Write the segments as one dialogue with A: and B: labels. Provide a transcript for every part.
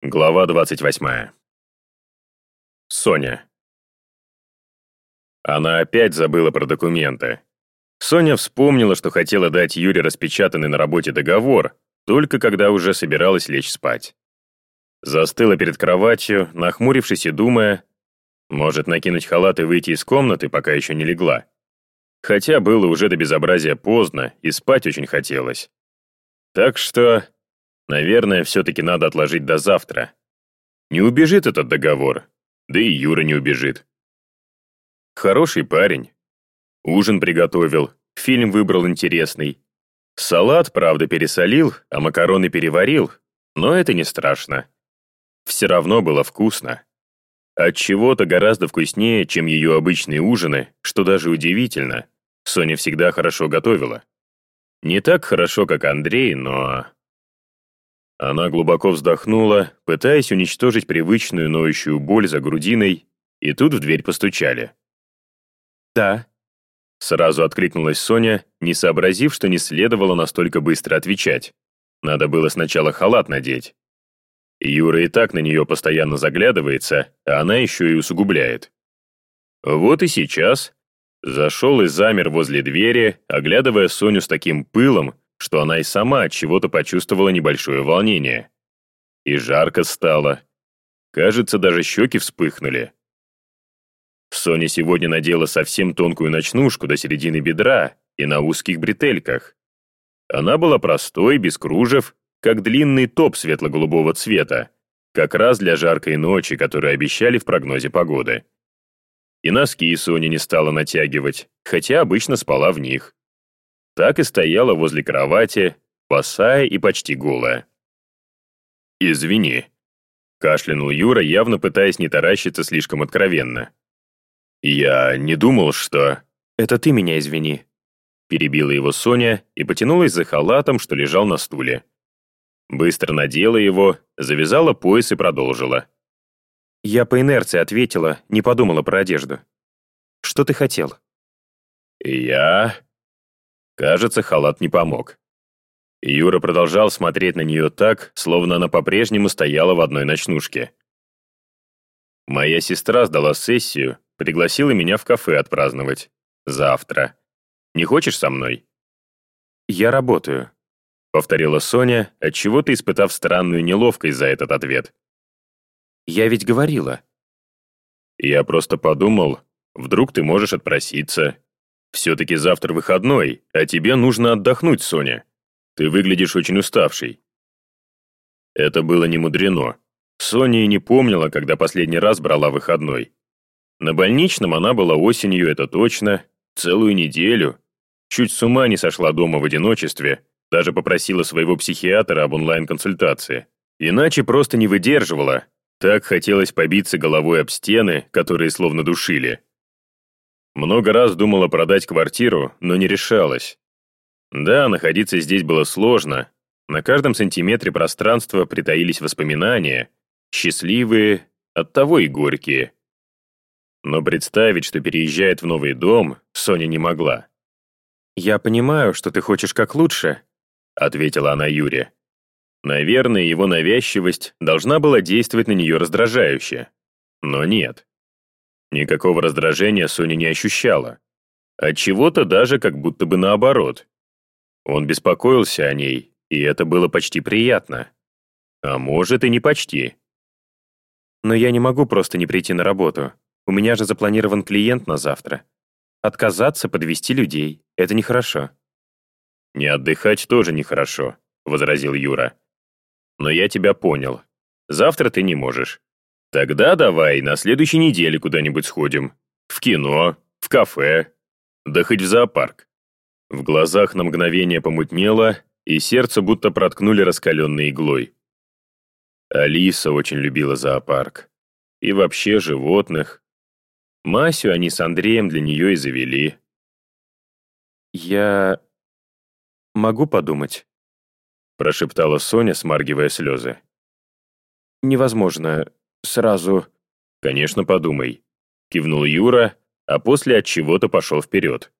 A: Глава 28. Соня. Она опять забыла про документы. Соня вспомнила, что хотела дать Юре распечатанный на работе договор, только когда уже собиралась лечь спать. Застыла перед кроватью, нахмурившись и думая, может накинуть халат и выйти из комнаты, пока еще не легла. Хотя было уже до безобразия поздно, и спать очень хотелось. Так что Наверное, все-таки надо отложить до завтра. Не убежит этот договор, да и Юра не убежит. Хороший парень. Ужин приготовил, фильм выбрал интересный. Салат, правда, пересолил, а макароны переварил, но это не страшно. Все равно было вкусно. От чего-то гораздо вкуснее, чем ее обычные ужины, что даже удивительно. Соня всегда хорошо готовила. Не так хорошо, как Андрей, но она глубоко вздохнула, пытаясь уничтожить привычную ноющую боль за грудиной, и тут в дверь постучали. «Да», — сразу откликнулась Соня, не сообразив, что не следовало настолько быстро отвечать. Надо было сначала халат надеть. Юра и так на нее постоянно заглядывается, а она еще и усугубляет. Вот и сейчас. Зашел и замер возле двери, оглядывая Соню с таким пылом, что она и сама от чего-то почувствовала небольшое волнение. И жарко стало. Кажется, даже щеки вспыхнули. Соня сегодня надела совсем тонкую ночнушку до середины бедра и на узких бретельках. Она была простой, без кружев, как длинный топ светло-голубого цвета, как раз для жаркой ночи, которую обещали в прогнозе погоды. И носки Соня не стала натягивать, хотя обычно спала в них так и стояла возле кровати, босая и почти голая. «Извини», — кашлянул Юра, явно пытаясь не таращиться слишком откровенно. «Я не думал, что...» «Это ты меня извини», — перебила его Соня и потянулась за халатом, что лежал на стуле. Быстро надела его, завязала пояс и продолжила. Я по инерции ответила, не подумала про одежду. «Что ты хотел?» «Я...» Кажется, халат не помог. Юра продолжал смотреть на нее так, словно она по-прежнему стояла в одной ночнушке. Моя сестра сдала сессию, пригласила меня в кафе отпраздновать. Завтра. Не хочешь со мной? Я работаю, повторила Соня, отчего-то испытав странную неловкость за этот ответ. Я ведь говорила. Я просто подумал, вдруг ты можешь отпроситься, все-таки завтра выходной, а тебе нужно отдохнуть, Соня. Ты выглядишь очень уставшей». Это было не мудрено. Соня и не помнила, когда последний раз брала выходной. На больничном она была осенью, это точно, целую неделю. Чуть с ума не сошла дома в одиночестве, даже попросила своего психиатра об онлайн-консультации. Иначе просто не выдерживала. Так хотелось побиться головой об стены, которые словно душили. Много раз думала продать квартиру, но не решалась. Да, находиться здесь было сложно. На каждом сантиметре пространства притаились воспоминания, счастливые, оттого и горькие. Но представить, что переезжает в новый дом, Соня не могла. «Я понимаю, что ты хочешь как лучше», — ответила она Юре. Наверное, его навязчивость должна была действовать на нее раздражающе. Но нет. Никакого раздражения Соня не ощущала. От чего-то даже как будто бы наоборот. Он беспокоился о ней, и это было почти приятно. А может и не почти. Но я не могу просто не прийти на работу. У меня же запланирован клиент на завтра. Отказаться, подвести людей — это нехорошо. «Не отдыхать тоже нехорошо», — возразил Юра. «Но я тебя понял. Завтра ты не можешь. Тогда давай на следующей неделе куда-нибудь сходим. В кино, в кафе, да хоть в зоопарк. В глазах на мгновение помутнело, и сердце будто проткнули раскаленной иглой. Алиса очень любила зоопарк. И вообще животных. Масю они с Андреем для нее и завели. «Я... могу подумать?» прошептала Соня, смаргивая слезы. «Невозможно сразу...» «Конечно, подумай», — кивнул Юра, а после от чего-то пошел вперед.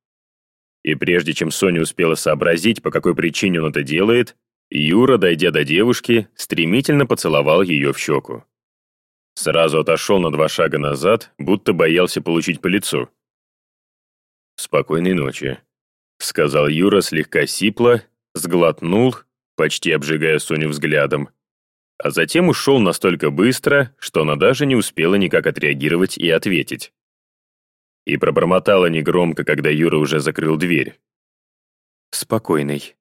A: И прежде чем Соня успела сообразить, по какой причине он это делает, Юра, дойдя до девушки, стремительно поцеловал ее в щеку. Сразу отошел на два шага назад, будто боялся получить по лицу. «Спокойной ночи», — сказал Юра слегка сипло, сглотнул, почти обжигая Соню взглядом, а затем ушел настолько быстро, что она даже не успела никак отреагировать и ответить. И пробормотала негромко, когда Юра уже закрыл дверь.
B: «Спокойной».